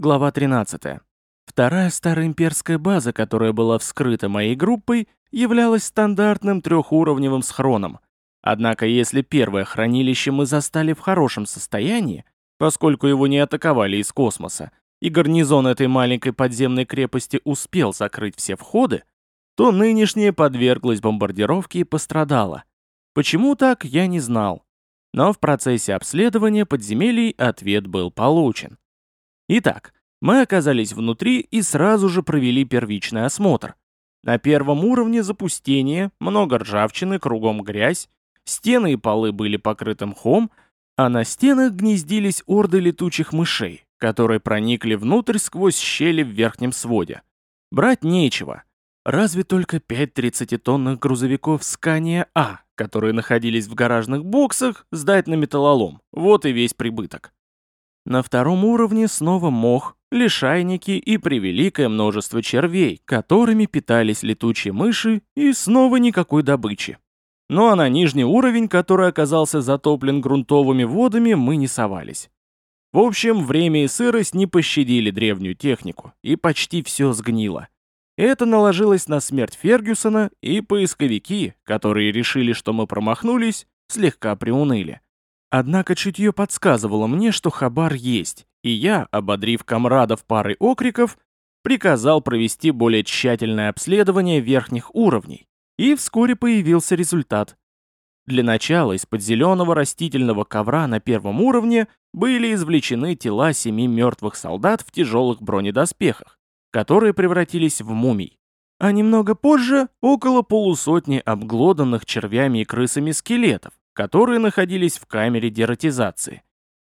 Глава 13. Вторая староимперская база, которая была вскрыта моей группой, являлась стандартным трехуровневым схроном. Однако если первое хранилище мы застали в хорошем состоянии, поскольку его не атаковали из космоса, и гарнизон этой маленькой подземной крепости успел закрыть все входы, то нынешнее подверглось бомбардировке и пострадало. Почему так, я не знал. Но в процессе обследования подземелий ответ был получен. Итак, мы оказались внутри и сразу же провели первичный осмотр. На первом уровне запустение, много ржавчины, кругом грязь, стены и полы были покрыты мхом, а на стенах гнездились орды летучих мышей, которые проникли внутрь сквозь щели в верхнем своде. Брать нечего. Разве только пять 30-тонных грузовиков Скания А, которые находились в гаражных боксах, сдать на металлолом. Вот и весь прибыток. На втором уровне снова мох, лишайники и превеликое множество червей, которыми питались летучие мыши, и снова никакой добычи. Ну а на нижний уровень, который оказался затоплен грунтовыми водами, мы не совались. В общем, время и сырость не пощадили древнюю технику, и почти все сгнило. Это наложилось на смерть Фергюсона, и поисковики, которые решили, что мы промахнулись, слегка приуныли. Однако чутье подсказывало мне, что хабар есть, и я, ободрив комрадов парой окриков, приказал провести более тщательное обследование верхних уровней, и вскоре появился результат. Для начала из-под зеленого растительного ковра на первом уровне были извлечены тела семи мертвых солдат в тяжелых бронедоспехах, которые превратились в мумий. А немного позже около полусотни обглоданных червями и крысами скелетов, которые находились в камере дератизации.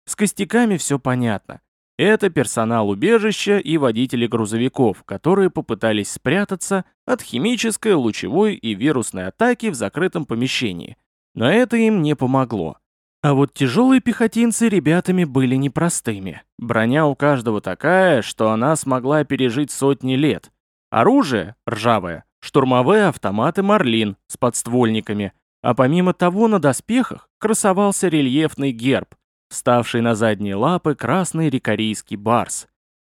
С костяками все понятно. Это персонал убежища и водители грузовиков, которые попытались спрятаться от химической, лучевой и вирусной атаки в закрытом помещении. Но это им не помогло. А вот тяжелые пехотинцы ребятами были непростыми. Броня у каждого такая, что она смогла пережить сотни лет. Оружие – ржавое, штурмовые автоматы «Марлин» с подствольниками – а помимо того на доспехах красовался рельефный герб, ставший на задние лапы красный рикарийский барс.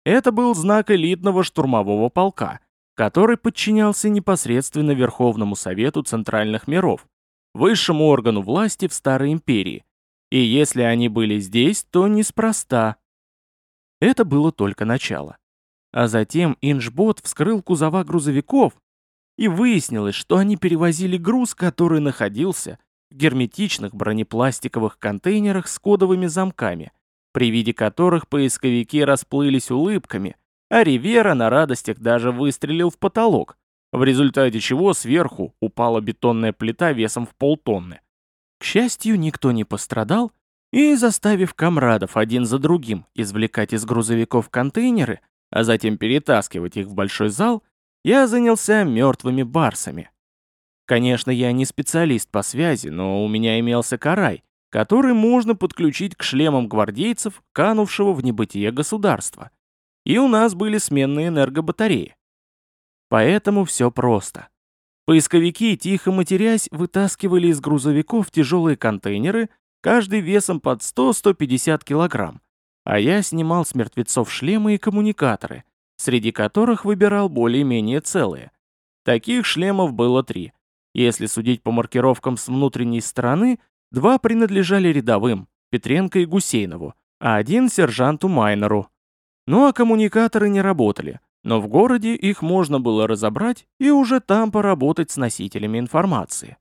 Это был знак элитного штурмового полка, который подчинялся непосредственно Верховному Совету Центральных Миров, высшему органу власти в Старой Империи. И если они были здесь, то неспроста. Это было только начало. А затем Инжбот вскрыл кузова грузовиков и выяснилось, что они перевозили груз, который находился в герметичных бронепластиковых контейнерах с кодовыми замками, при виде которых поисковики расплылись улыбками, а Ривера на радостях даже выстрелил в потолок, в результате чего сверху упала бетонная плита весом в полтонны. К счастью, никто не пострадал, и, заставив комрадов один за другим извлекать из грузовиков контейнеры, а затем перетаскивать их в большой зал, я занялся мертвыми барсами. Конечно, я не специалист по связи, но у меня имелся карай, который можно подключить к шлемам гвардейцев, канувшего в небытие государства. И у нас были сменные энергобатареи. Поэтому все просто. Поисковики, тихо матерясь, вытаскивали из грузовиков тяжелые контейнеры, каждый весом под 100-150 килограмм, а я снимал с мертвецов шлемы и коммуникаторы, среди которых выбирал более-менее целые. Таких шлемов было три. Если судить по маркировкам с внутренней стороны, два принадлежали рядовым, Петренко и Гусейнову, а один сержанту Майнеру. Ну а коммуникаторы не работали, но в городе их можно было разобрать и уже там поработать с носителями информации.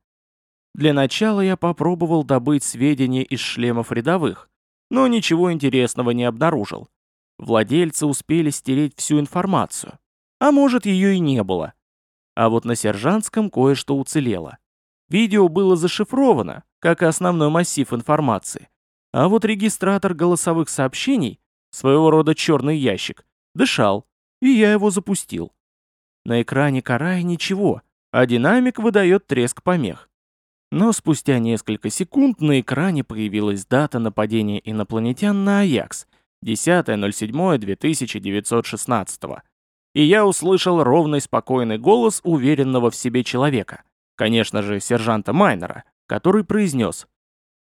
Для начала я попробовал добыть сведения из шлемов рядовых, но ничего интересного не обнаружил. Владельцы успели стереть всю информацию. А может, ее и не было. А вот на сержантском кое-что уцелело. Видео было зашифровано, как и основной массив информации. А вот регистратор голосовых сообщений, своего рода черный ящик, дышал, и я его запустил. На экране Карая ничего, а динамик выдает треск помех. Но спустя несколько секунд на экране появилась дата нападения инопланетян на Аякс 10.07.2916. И я услышал ровный спокойный голос уверенного в себе человека, конечно же, сержанта Майнера, который произнес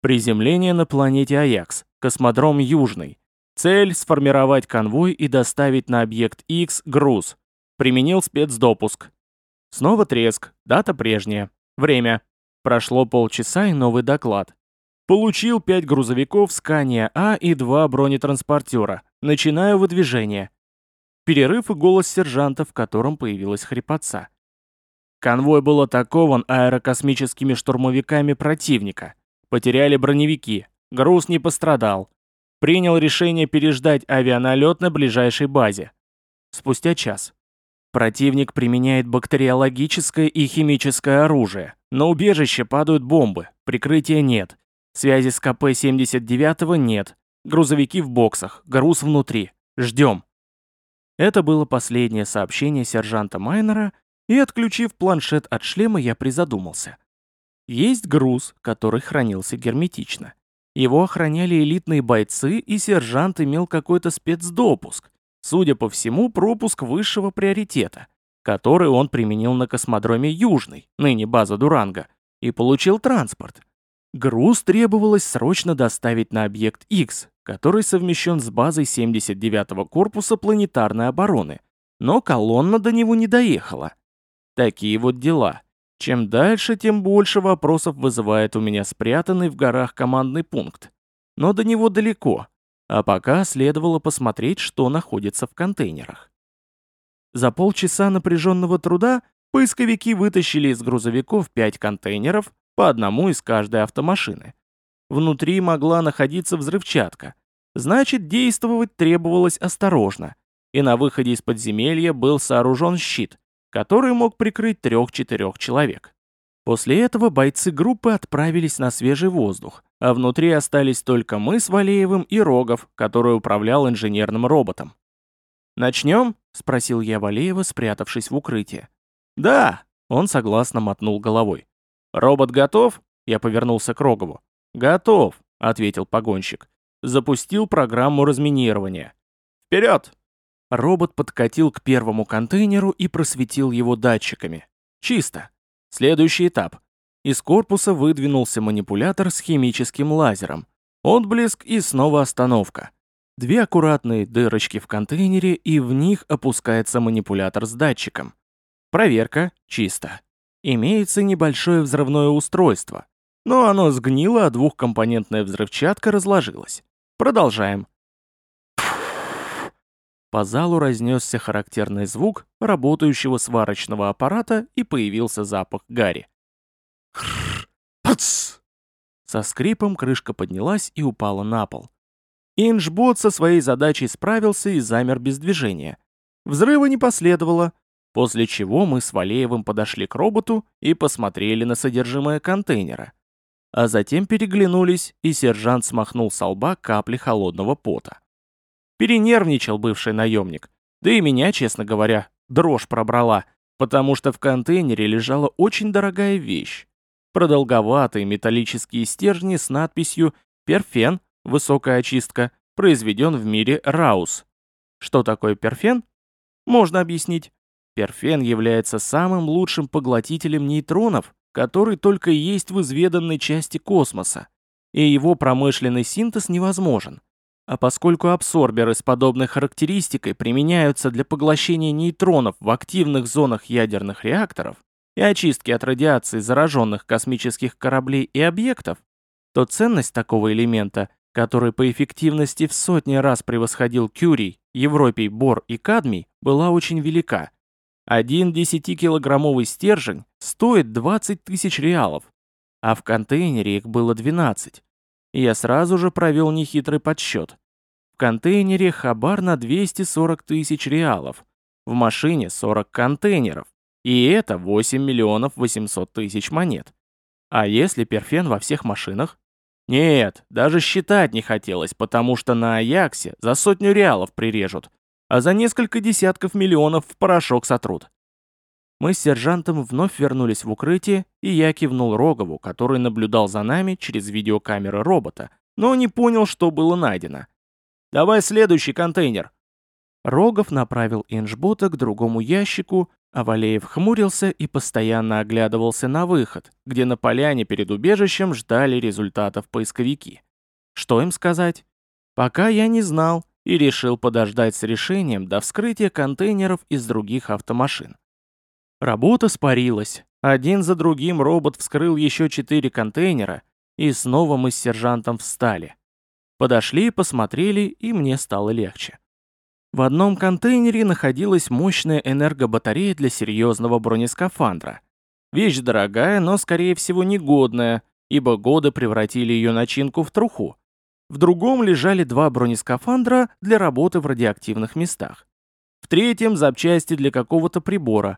«Приземление на планете Аякс, космодром Южный. Цель – сформировать конвой и доставить на объект X груз. Применил спецдопуск. Снова треск, дата прежняя. Время. Прошло полчаса и новый доклад. Получил 5 грузовиков Скания А и 2 бронетранспортера. Начинаю выдвижение. Перерыв и голос сержанта, в котором появилась хрипотца. Конвой был атакован аэрокосмическими штурмовиками противника. Потеряли броневики. Груз не пострадал. Принял решение переждать авианалет на ближайшей базе. Спустя час. Противник применяет бактериологическое и химическое оружие. На убежище падают бомбы, прикрытия нет. Связи с КП-79 нет. Грузовики в боксах, груз внутри. Ждем. Это было последнее сообщение сержанта Майнера, и, отключив планшет от шлема, я призадумался. Есть груз, который хранился герметично. Его охраняли элитные бойцы, и сержант имел какой-то спецдопуск. Судя по всему, пропуск высшего приоритета, который он применил на космодроме Южный, ныне база Дуранга, и получил транспорт. Груз требовалось срочно доставить на объект X, который совмещен с базой 79-го корпуса планетарной обороны, но колонна до него не доехала. Такие вот дела. Чем дальше, тем больше вопросов вызывает у меня спрятанный в горах командный пункт. Но до него далеко, а пока следовало посмотреть, что находится в контейнерах. За полчаса напряженного труда поисковики вытащили из грузовиков 5 контейнеров, по одному из каждой автомашины. Внутри могла находиться взрывчатка. Значит, действовать требовалось осторожно. И на выходе из подземелья был сооружен щит, который мог прикрыть трех-четырех человек. После этого бойцы группы отправились на свежий воздух, а внутри остались только мы с Валеевым и Рогов, который управлял инженерным роботом. «Начнем?» — спросил я Валеева, спрятавшись в укрытие. «Да!» — он согласно мотнул головой. «Робот готов?» Я повернулся к Рогову. «Готов», — ответил погонщик. Запустил программу разминирования. «Вперед!» Робот подкатил к первому контейнеру и просветил его датчиками. «Чисто. Следующий этап. Из корпуса выдвинулся манипулятор с химическим лазером. Отблеск и снова остановка. Две аккуратные дырочки в контейнере, и в них опускается манипулятор с датчиком. Проверка. Чисто. Имеется небольшое взрывное устройство, но оно сгнило, а двухкомпонентная взрывчатка разложилась. Продолжаем. По залу разнесся характерный звук работающего сварочного аппарата и появился запах гари. Со скрипом крышка поднялась и упала на пол. Инжбот со своей задачей справился и замер без движения. Взрыва не последовало, После чего мы с Валеевым подошли к роботу и посмотрели на содержимое контейнера. А затем переглянулись, и сержант смахнул с лба капли холодного пота. Перенервничал бывший наемник. Да и меня, честно говоря, дрожь пробрала, потому что в контейнере лежала очень дорогая вещь. Продолговатые металлические стержни с надписью «Перфен. Высокая очистка. Произведен в мире Раус». Что такое перфен? Можно объяснить. Перфен является самым лучшим поглотителем нейтронов, который только есть в изведанной части космоса, и его промышленный синтез невозможен. А поскольку абсорберы с подобной характеристикой применяются для поглощения нейтронов в активных зонах ядерных реакторов и очистки от радиации зараженных космических кораблей и объектов, то ценность такого элемента, который по эффективности в сотни раз превосходил Кюрий, Европий, Бор и Кадмий, была очень велика. Один 10-килограммовый стержень стоит 20 тысяч реалов, а в контейнере их было 12. Я сразу же провел нехитрый подсчет. В контейнере хабар на 240 тысяч реалов, в машине 40 контейнеров, и это 8 миллионов 800 тысяч монет. А если перфен во всех машинах? Нет, даже считать не хотелось, потому что на Аяксе за сотню реалов прирежут, а за несколько десятков миллионов в порошок сотрут. Мы с сержантом вновь вернулись в укрытие, и я кивнул Рогову, который наблюдал за нами через видеокамеры робота, но не понял, что было найдено. «Давай следующий контейнер!» Рогов направил инжбота к другому ящику, а Валеев хмурился и постоянно оглядывался на выход, где на поляне перед убежищем ждали результатов поисковики. Что им сказать? Пока я не знал, и решил подождать с решением до вскрытия контейнеров из других автомашин. Работа спарилась. Один за другим робот вскрыл еще четыре контейнера, и снова мы с сержантом встали. Подошли, посмотрели, и мне стало легче. В одном контейнере находилась мощная энергобатарея для серьезного бронескафандра. Вещь дорогая, но, скорее всего, негодная, ибо годы превратили ее начинку в труху. В другом лежали два бронескафандра для работы в радиоактивных местах. В третьем запчасти для какого-то прибора.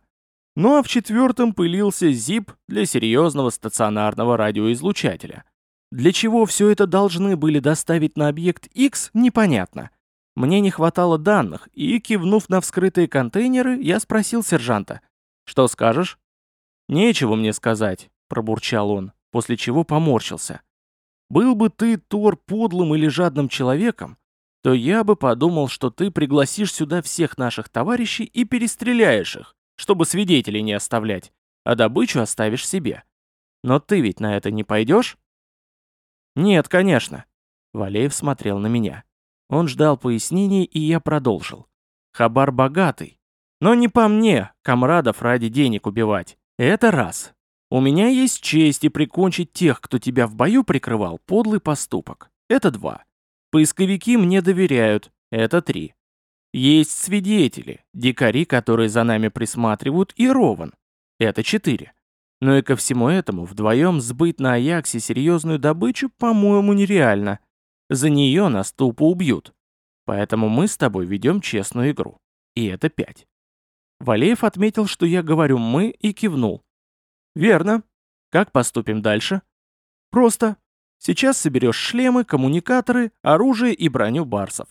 Ну а в четвертом пылился ЗИП для серьезного стационарного радиоизлучателя. Для чего все это должны были доставить на объект X, непонятно. Мне не хватало данных, и, кивнув на вскрытые контейнеры, я спросил сержанта. «Что скажешь?» «Нечего мне сказать», — пробурчал он, после чего поморщился. «Был бы ты, Тор, подлым или жадным человеком, то я бы подумал, что ты пригласишь сюда всех наших товарищей и перестреляешь их, чтобы свидетелей не оставлять, а добычу оставишь себе. Но ты ведь на это не пойдешь?» «Нет, конечно». Валеев смотрел на меня. Он ждал пояснений, и я продолжил. Хабар богатый. Но не по мне, комрадов ради денег убивать. Это раз. У меня есть честь и прикончить тех, кто тебя в бою прикрывал, подлый поступок. Это два. Поисковики мне доверяют. Это три. Есть свидетели, дикари, которые за нами присматривают, и Рован. Это четыре. Но и ко всему этому вдвоем сбыть на Аяксе серьезную добычу, по-моему, нереально. За нее нас тупо убьют. Поэтому мы с тобой ведем честную игру. И это пять. Валеев отметил, что я говорю «мы» и кивнул. Верно. Как поступим дальше? Просто. Сейчас соберешь шлемы, коммуникаторы, оружие и броню барсов.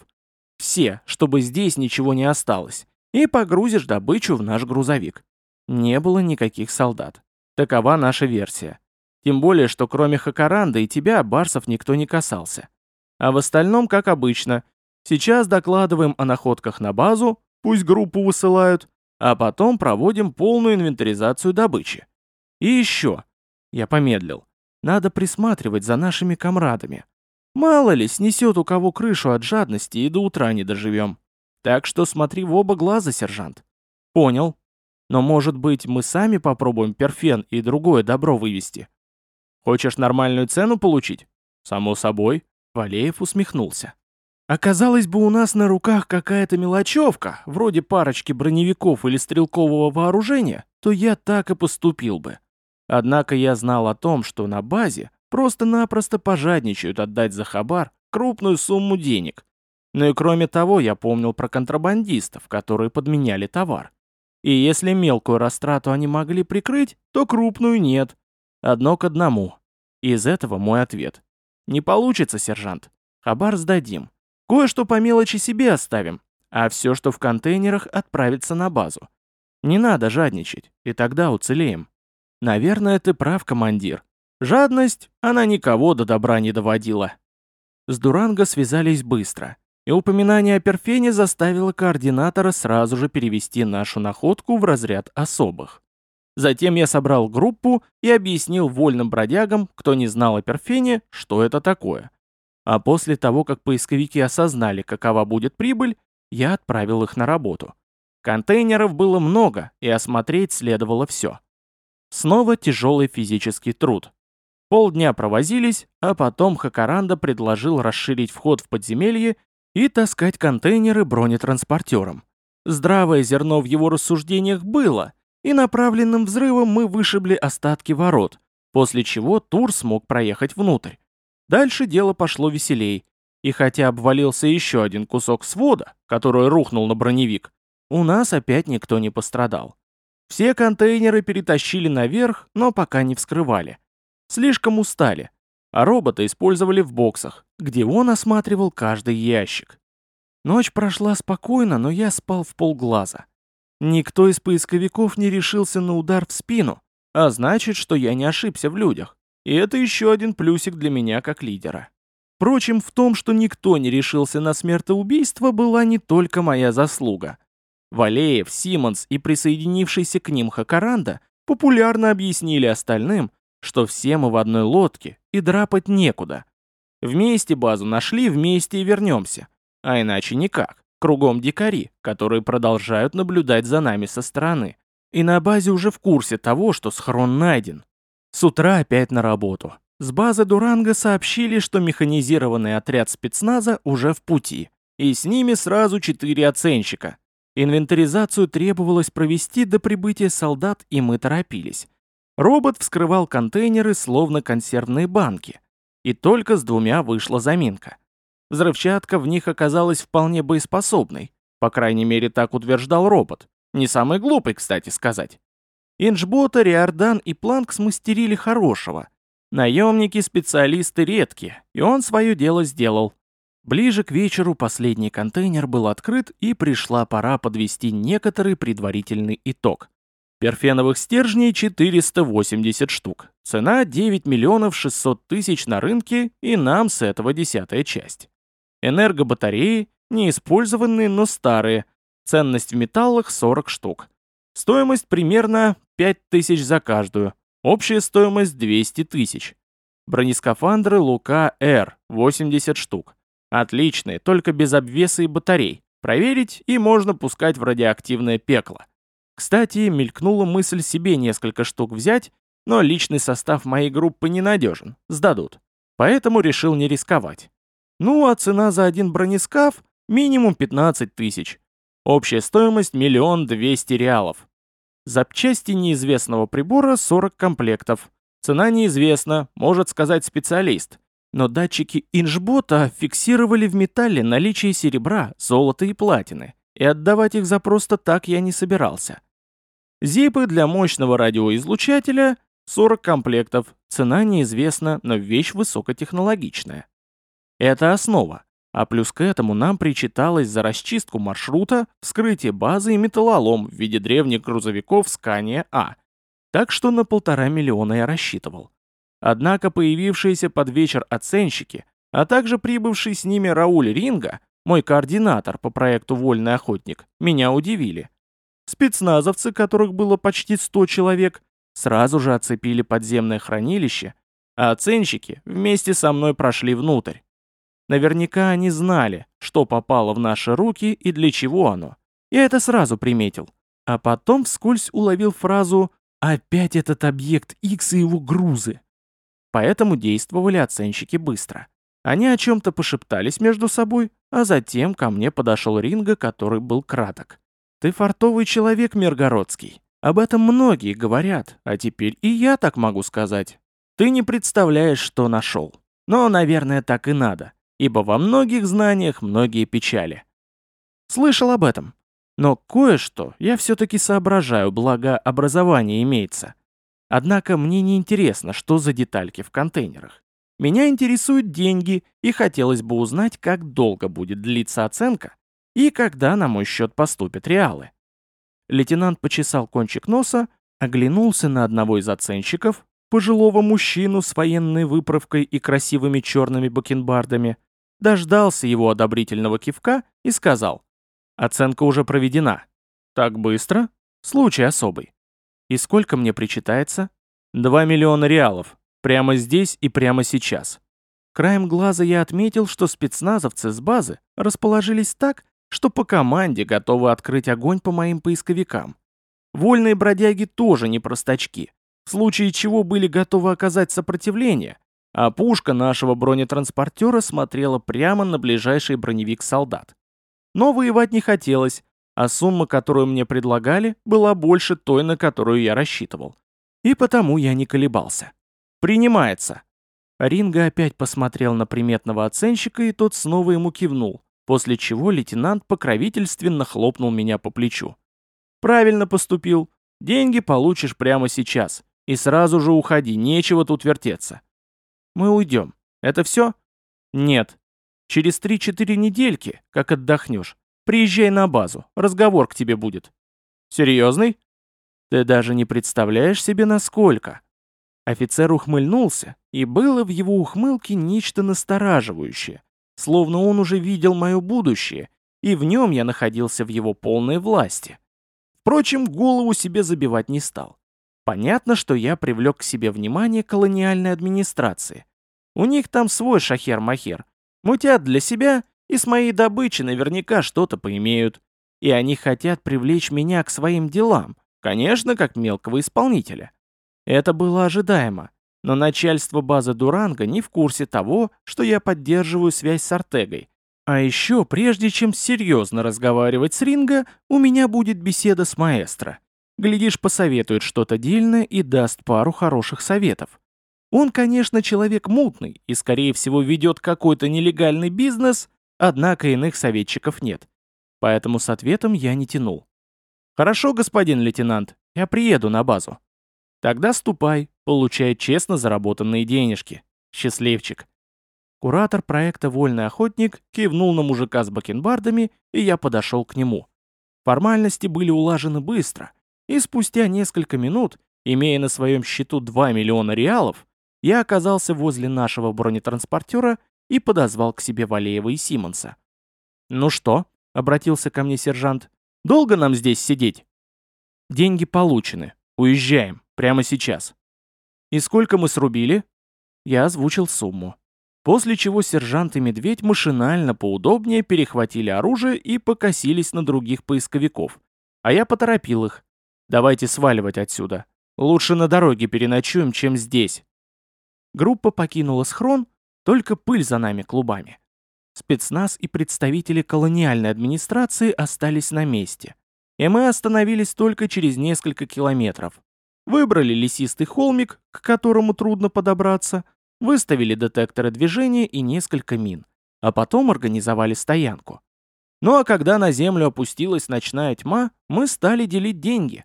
Все, чтобы здесь ничего не осталось. И погрузишь добычу в наш грузовик. Не было никаких солдат. Такова наша версия. Тем более, что кроме Хакаранда и тебя, барсов никто не касался. А в остальном, как обычно, сейчас докладываем о находках на базу, пусть группу высылают, а потом проводим полную инвентаризацию добычи. И еще, я помедлил, надо присматривать за нашими комрадами. Мало ли, снесет у кого крышу от жадности и до утра не доживем. Так что смотри в оба глаза, сержант. Понял. Но может быть мы сами попробуем перфен и другое добро вывести? Хочешь нормальную цену получить? Само собой. Валеев усмехнулся. Оказалось бы у нас на руках какая-то мелочевка, вроде парочки броневиков или стрелкового вооружения, то я так и поступил бы. Однако я знал о том, что на базе просто-напросто пожадничают отдать за хабар крупную сумму денег. Ну и кроме того, я помнил про контрабандистов, которые подменяли товар. И если мелкую растрату они могли прикрыть, то крупную нет. Одно к одному. Из этого мой ответ. Не получится, сержант. Хабар сдадим. Кое-что по мелочи себе оставим, а все, что в контейнерах, отправится на базу. Не надо жадничать, и тогда уцелеем. Наверное, ты прав, командир. Жадность, она никого до добра не доводила. С Дуранго связались быстро, и упоминание о Перфене заставило координатора сразу же перевести нашу находку в разряд особых. Затем я собрал группу и объяснил вольным бродягам, кто не знал о Перфене, что это такое. А после того, как поисковики осознали, какова будет прибыль, я отправил их на работу. Контейнеров было много, и осмотреть следовало все. Снова тяжелый физический труд. Полдня провозились, а потом Хакаранда предложил расширить вход в подземелье и таскать контейнеры бронетранспортером. Здравое зерно в его рассуждениях было — и направленным взрывом мы вышибли остатки ворот, после чего Тур смог проехать внутрь. Дальше дело пошло веселей, и хотя обвалился еще один кусок свода, который рухнул на броневик, у нас опять никто не пострадал. Все контейнеры перетащили наверх, но пока не вскрывали. Слишком устали, а робота использовали в боксах, где он осматривал каждый ящик. Ночь прошла спокойно, но я спал в полглаза. Никто из поисковиков не решился на удар в спину, а значит, что я не ошибся в людях. И это еще один плюсик для меня как лидера. Впрочем, в том, что никто не решился на смертоубийство, была не только моя заслуга. Валеев, Симмонс и присоединившийся к ним Хакаранда популярно объяснили остальным, что все мы в одной лодке и драпать некуда. Вместе базу нашли, вместе и вернемся. а иначе никак. Кругом дикари, которые продолжают наблюдать за нами со стороны. И на базе уже в курсе того, что схрон найден. С утра опять на работу. С базы Дуранга сообщили, что механизированный отряд спецназа уже в пути. И с ними сразу четыре оценщика. Инвентаризацию требовалось провести до прибытия солдат, и мы торопились. Робот вскрывал контейнеры, словно консервные банки. И только с двумя вышла заминка. Взрывчатка в них оказалась вполне боеспособной. По крайней мере, так утверждал робот. Не самый глупый, кстати сказать. Инжбота, Риордан и Планк смастерили хорошего. Наемники-специалисты редкие, и он свое дело сделал. Ближе к вечеру последний контейнер был открыт, и пришла пора подвести некоторый предварительный итог. Перфеновых стержней 480 штук. Цена 9 миллионов 600 тысяч на рынке, и нам с этого десятая часть. Энергобатареи, неиспользованные, но старые. Ценность в металлах 40 штук. Стоимость примерно 5 тысяч за каждую. Общая стоимость 200 тысяч. Бронескафандры Лука-Р 80 штук. Отличные, только без обвеса и батарей. Проверить и можно пускать в радиоактивное пекло. Кстати, мелькнула мысль себе несколько штук взять, но личный состав моей группы ненадежен, сдадут. Поэтому решил не рисковать. Ну, а цена за один бронескаф – минимум 15 тысяч. Общая стоимость – миллион двести реалов. Запчасти неизвестного прибора – 40 комплектов. Цена неизвестна, может сказать специалист. Но датчики инжбота фиксировали в металле наличие серебра, золота и платины, и отдавать их за просто так я не собирался. Зипы для мощного радиоизлучателя – 40 комплектов, цена неизвестна, но вещь высокотехнологичная. Это основа. А плюс к этому нам причиталось за расчистку маршрута, вскрытие базы и металлолом в виде древних грузовиков Скания А. Так что на полтора миллиона я рассчитывал. Однако появившиеся под вечер оценщики, а также прибывший с ними Рауль Ринга, мой координатор по проекту «Вольный охотник», меня удивили. Спецназовцы, которых было почти 100 человек, сразу же оцепили подземное хранилище, а оценщики вместе со мной прошли внутрь. Наверняка они знали, что попало в наши руки и для чего оно. Я это сразу приметил. А потом вскользь уловил фразу «Опять этот объект X и его грузы». Поэтому действовали оценщики быстро. Они о чем-то пошептались между собой, а затем ко мне подошел Ринга, который был краток. «Ты фартовый человек, Миргородский. Об этом многие говорят, а теперь и я так могу сказать. Ты не представляешь, что нашел. Но, наверное, так и надо ибо во многих знаниях многие печали. Слышал об этом. Но кое-что я все-таки соображаю, благо образование имеется. Однако мне не интересно, что за детальки в контейнерах. Меня интересуют деньги, и хотелось бы узнать, как долго будет длиться оценка и когда на мой счет поступят реалы. Лейтенант почесал кончик носа, оглянулся на одного из оценщиков, пожилого мужчину с военной выправкой и красивыми черными бакенбардами, дождался его одобрительного кивка и сказал, «Оценка уже проведена». «Так быстро?» «Случай особый». «И сколько мне причитается?» «Два миллиона реалов. Прямо здесь и прямо сейчас». Краем глаза я отметил, что спецназовцы с базы расположились так, что по команде готовы открыть огонь по моим поисковикам. Вольные бродяги тоже не простачки, в случае чего были готовы оказать сопротивление, а пушка нашего бронетранспортера смотрела прямо на ближайший броневик солдат. Но воевать не хотелось, а сумма, которую мне предлагали, была больше той, на которую я рассчитывал. И потому я не колебался. «Принимается». Ринга опять посмотрел на приметного оценщика, и тот снова ему кивнул, после чего лейтенант покровительственно хлопнул меня по плечу. «Правильно поступил. Деньги получишь прямо сейчас. И сразу же уходи, нечего тут вертеться. Мы уйдем. Это все? Нет. Через 3-4 недельки, как отдохнешь, приезжай на базу, разговор к тебе будет. Серьезный? Ты даже не представляешь себе, насколько. Офицер ухмыльнулся, и было в его ухмылке нечто настораживающее, словно он уже видел мое будущее, и в нем я находился в его полной власти. Впрочем, голову себе забивать не стал. Понятно, что я привлек к себе внимание колониальной администрации. У них там свой шахер-махер. Мутят для себя и с моей добычи наверняка что-то поимеют. И они хотят привлечь меня к своим делам, конечно, как мелкого исполнителя. Это было ожидаемо, но начальство базы Дуранга не в курсе того, что я поддерживаю связь с Артегой. А еще, прежде чем серьезно разговаривать с Ринго, у меня будет беседа с маэстро. Глядишь, посоветует что-то дельное и даст пару хороших советов. Он, конечно, человек мутный и, скорее всего, ведет какой-то нелегальный бизнес, однако иных советчиков нет. Поэтому с ответом я не тянул. «Хорошо, господин лейтенант, я приеду на базу». «Тогда ступай, получай честно заработанные денежки. Счастливчик». Куратор проекта «Вольный охотник» кивнул на мужика с бакенбардами, и я подошел к нему. Формальности были улажены быстро, и спустя несколько минут, имея на своем счету 2 миллиона реалов, я оказался возле нашего бронетранспортера и подозвал к себе Валеева и Симонса. «Ну что?» — обратился ко мне сержант. «Долго нам здесь сидеть?» «Деньги получены. Уезжаем. Прямо сейчас». «И сколько мы срубили?» Я озвучил сумму. После чего сержант и медведь машинально поудобнее перехватили оружие и покосились на других поисковиков. А я поторопил их. «Давайте сваливать отсюда. Лучше на дороге переночуем, чем здесь». Группа покинула схрон, только пыль за нами клубами. Спецназ и представители колониальной администрации остались на месте. И мы остановились только через несколько километров. Выбрали лесистый холмик, к которому трудно подобраться, выставили детекторы движения и несколько мин, а потом организовали стоянку. Ну а когда на землю опустилась ночная тьма, мы стали делить деньги.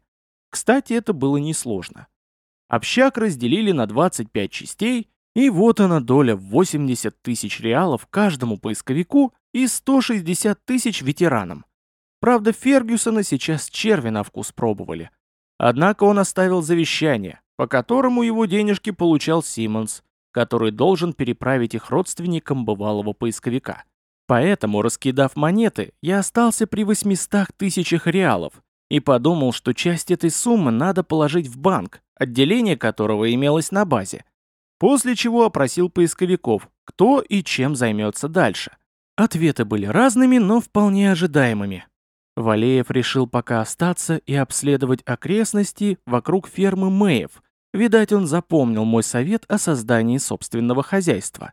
Кстати, это было несложно. Общак разделили на 25 частей и вот она доля в 80 тысяч реалов каждому поисковику и 160 тысяч ветеранам. Правда, Фергюсона сейчас черви на вкус пробовали. Однако он оставил завещание, по которому его денежки получал Симмонс, который должен переправить их родственникам бывалого поисковика. Поэтому, раскидав монеты, я остался при 800 тысячах реалов и подумал, что часть этой суммы надо положить в банк, отделение которого имелось на базе, После чего опросил поисковиков, кто и чем займется дальше. Ответы были разными, но вполне ожидаемыми. Валеев решил пока остаться и обследовать окрестности вокруг фермы Мэев. Видать, он запомнил мой совет о создании собственного хозяйства.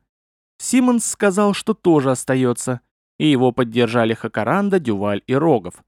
Симмонс сказал, что тоже остается, и его поддержали Хакаранда, Дюваль и Рогов.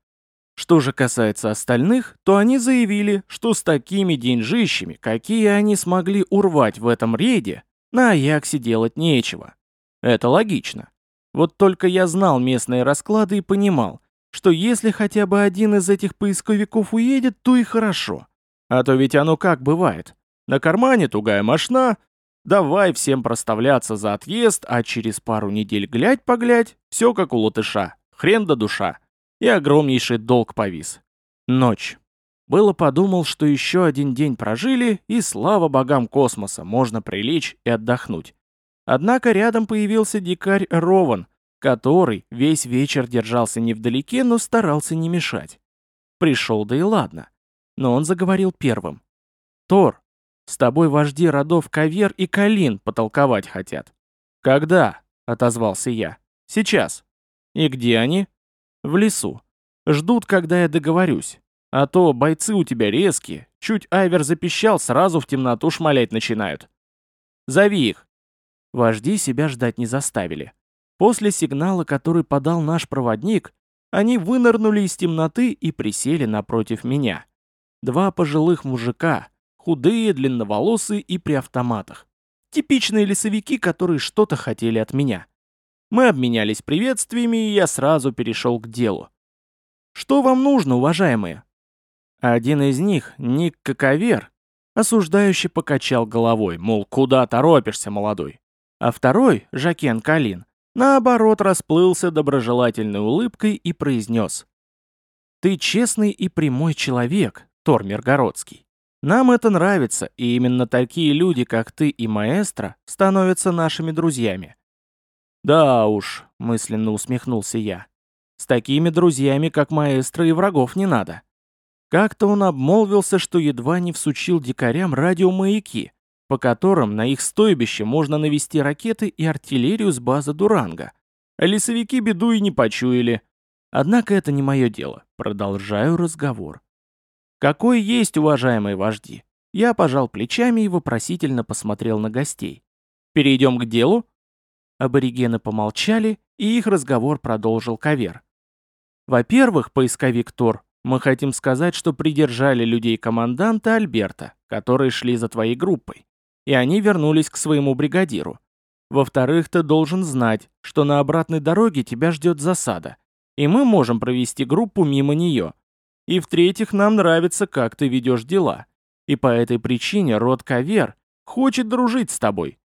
Что же касается остальных, то они заявили, что с такими деньжищами, какие они смогли урвать в этом рейде, на Аяксе делать нечего. Это логично. Вот только я знал местные расклады и понимал, что если хотя бы один из этих поисковиков уедет, то и хорошо. А то ведь оно как бывает. На кармане тугая мошна, давай всем проставляться за отъезд, а через пару недель глядь-поглядь, все как у латыша, хрен да душа и огромнейший долг повис. Ночь. Было подумал, что еще один день прожили, и слава богам космоса, можно прилечь и отдохнуть. Однако рядом появился дикарь Рован, который весь вечер держался невдалеке, но старался не мешать. Пришел, да и ладно. Но он заговорил первым. «Тор, с тобой вожди родов Кавер и Калин потолковать хотят». «Когда?» — отозвался я. «Сейчас». «И где они?» В лесу. Ждут, когда я договорюсь. А то бойцы у тебя резкие. Чуть Айвер запищал, сразу в темноту шмалять начинают. Зови их. Вожди себя ждать не заставили. После сигнала, который подал наш проводник, они вынырнули из темноты и присели напротив меня. Два пожилых мужика, худые, длинноволосые и при автоматах. Типичные лесовики, которые что-то хотели от меня. Мы обменялись приветствиями, и я сразу перешел к делу. «Что вам нужно, уважаемые?» Один из них, Ник Каковер, осуждающе покачал головой, мол, куда торопишься, молодой. А второй, Жакен Калин, наоборот расплылся доброжелательной улыбкой и произнес. «Ты честный и прямой человек, Тор Миргородский. Нам это нравится, и именно такие люди, как ты и маэстро, становятся нашими друзьями. «Да уж», — мысленно усмехнулся я. «С такими друзьями, как маэстро, и врагов не надо». Как-то он обмолвился, что едва не всучил дикарям радиомаяки, по которым на их стойбище можно навести ракеты и артиллерию с базы Дуранга. а лесовики беду и не почуяли. Однако это не мое дело. Продолжаю разговор. Какой есть, уважаемые вожди? Я пожал плечами и вопросительно посмотрел на гостей. Перейдем к делу? Аборигены помолчали, и их разговор продолжил Кавер. Во-первых, поисковик Тор, мы хотим сказать, что придержали людей команданта Альберта, которые шли за твоей группой, и они вернулись к своему бригадиру. Во-вторых, ты должен знать, что на обратной дороге тебя ждет засада, и мы можем провести группу мимо нее. И в-третьих, нам нравится, как ты ведешь дела. И по этой причине род Кавер хочет дружить с тобой.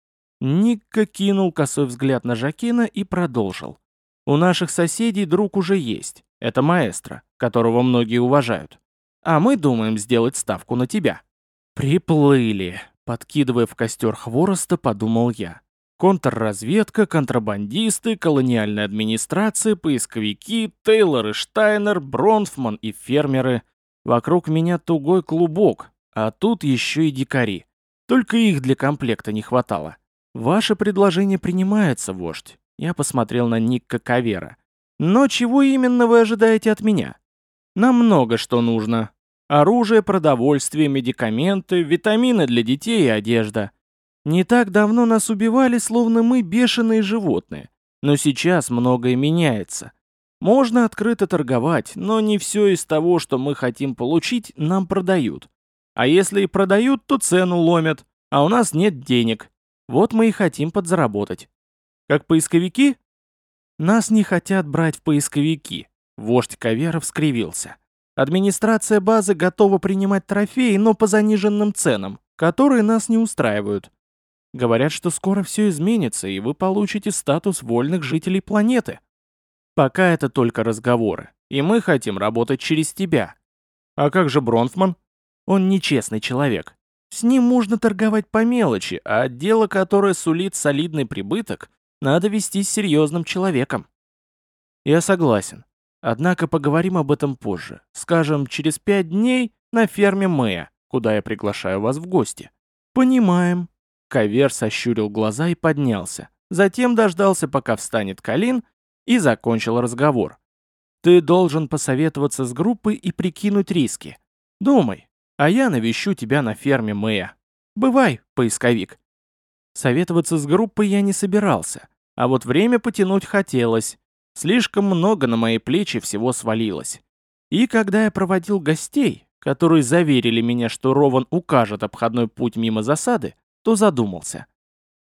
Никка кинул косой взгляд на Жакина и продолжил. У наших соседей друг уже есть. Это маэстро, которого многие уважают. А мы думаем сделать ставку на тебя. Приплыли. Подкидывая в костер хвороста, подумал я. Контрразведка, контрабандисты, колониальная администрация, поисковики, Тейлор и Штайнер, Бронфман и фермеры. Вокруг меня тугой клубок, а тут еще и дикари. Только их для комплекта не хватало. Ваше предложение принимается, вождь. Я посмотрел на Никка Кавера. Но чего именно вы ожидаете от меня? Нам много что нужно. Оружие, продовольствие, медикаменты, витамины для детей и одежда. Не так давно нас убивали, словно мы бешеные животные. Но сейчас многое меняется. Можно открыто торговать, но не все из того, что мы хотим получить, нам продают. А если и продают, то цену ломят, а у нас нет денег. Вот мы и хотим подзаработать. Как поисковики? Нас не хотят брать в поисковики. Вождь Каверов скривился. Администрация базы готова принимать трофеи, но по заниженным ценам, которые нас не устраивают. Говорят, что скоро все изменится, и вы получите статус вольных жителей планеты. Пока это только разговоры, и мы хотим работать через тебя. А как же Бронфман? Он нечестный человек. С ним можно торговать по мелочи, а дело, которое сулит солидный прибыток, надо вести с серьезным человеком. Я согласен. Однако поговорим об этом позже. Скажем, через пять дней на ферме Мэя, куда я приглашаю вас в гости. Понимаем, Кавер сощурил глаза и поднялся. Затем дождался, пока встанет Калин, и закончил разговор. «Ты должен посоветоваться с группой и прикинуть риски. Думай, а я навещу тебя на ферме Мэя. Бывай, поисковик». Советоваться с группой я не собирался, а вот время потянуть хотелось. Слишком много на мои плечи всего свалилось. И когда я проводил гостей, которые заверили меня, что Рован укажет обходной путь мимо засады, то задумался.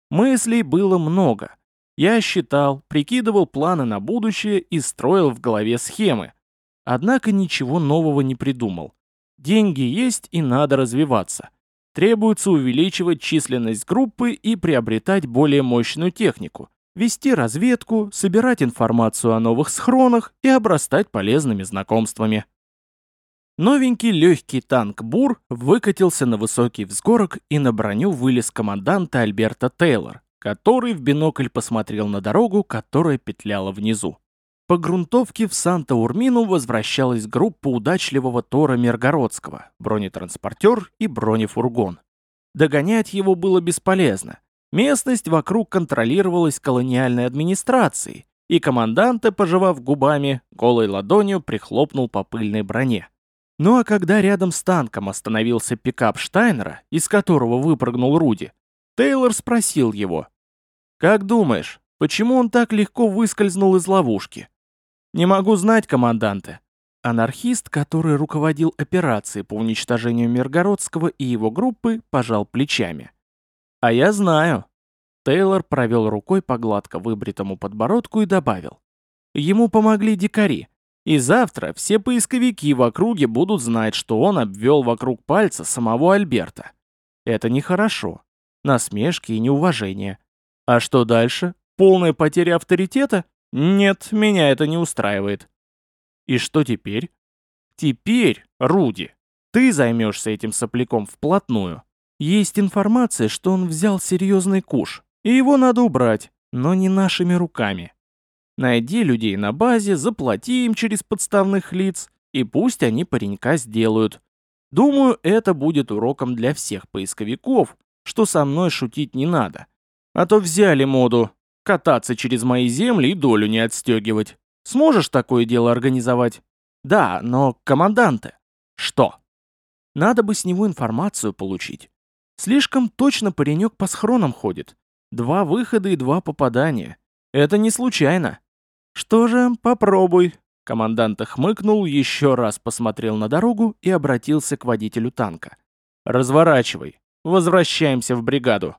Мыслей было много. Я считал, прикидывал планы на будущее и строил в голове схемы. Однако ничего нового не придумал. Деньги есть и надо развиваться. Требуется увеличивать численность группы и приобретать более мощную технику, вести разведку, собирать информацию о новых схронах и обрастать полезными знакомствами. Новенький легкий танк «Бур» выкатился на высокий взгорок и на броню вылез команданта Альберта Тейлор, который в бинокль посмотрел на дорогу, которая петляла внизу. По грунтовке в Санта-Урмину возвращалась группа удачливого Тора Миргородского, бронетранспортер и бронефургон. Догонять его было бесполезно. Местность вокруг контролировалась колониальной администрацией, и команданта, пожевав губами, голой ладонью прихлопнул по пыльной броне. Ну а когда рядом с танком остановился пикап Штайнера, из которого выпрыгнул Руди, Тейлор спросил его. «Как думаешь, почему он так легко выскользнул из ловушки?» «Не могу знать, команданты». Анархист, который руководил операцией по уничтожению Миргородского и его группы, пожал плечами. «А я знаю». Тейлор провел рукой по гладко выбритому подбородку и добавил. Ему помогли дикари. И завтра все поисковики в округе будут знать, что он обвел вокруг пальца самого Альберта. Это нехорошо. Насмешки и неуважение. А что дальше? Полная потеря авторитета? Нет, меня это не устраивает. И что теперь? Теперь, Руди, ты займешься этим сопляком вплотную. Есть информация, что он взял серьезный куш, и его надо убрать, но не нашими руками. Найди людей на базе, заплати им через подставных лиц, и пусть они паренька сделают. Думаю, это будет уроком для всех поисковиков, что со мной шутить не надо. А то взяли моду. Кататься через мои земли и долю не отстегивать. Сможешь такое дело организовать? Да, но команданты. Что? Надо бы с него информацию получить. Слишком точно паренек по схронам ходит. Два выхода и два попадания. Это не случайно. Что же, попробуй. Командант хмыкнул, еще раз посмотрел на дорогу и обратился к водителю танка. «Разворачивай. Возвращаемся в бригаду».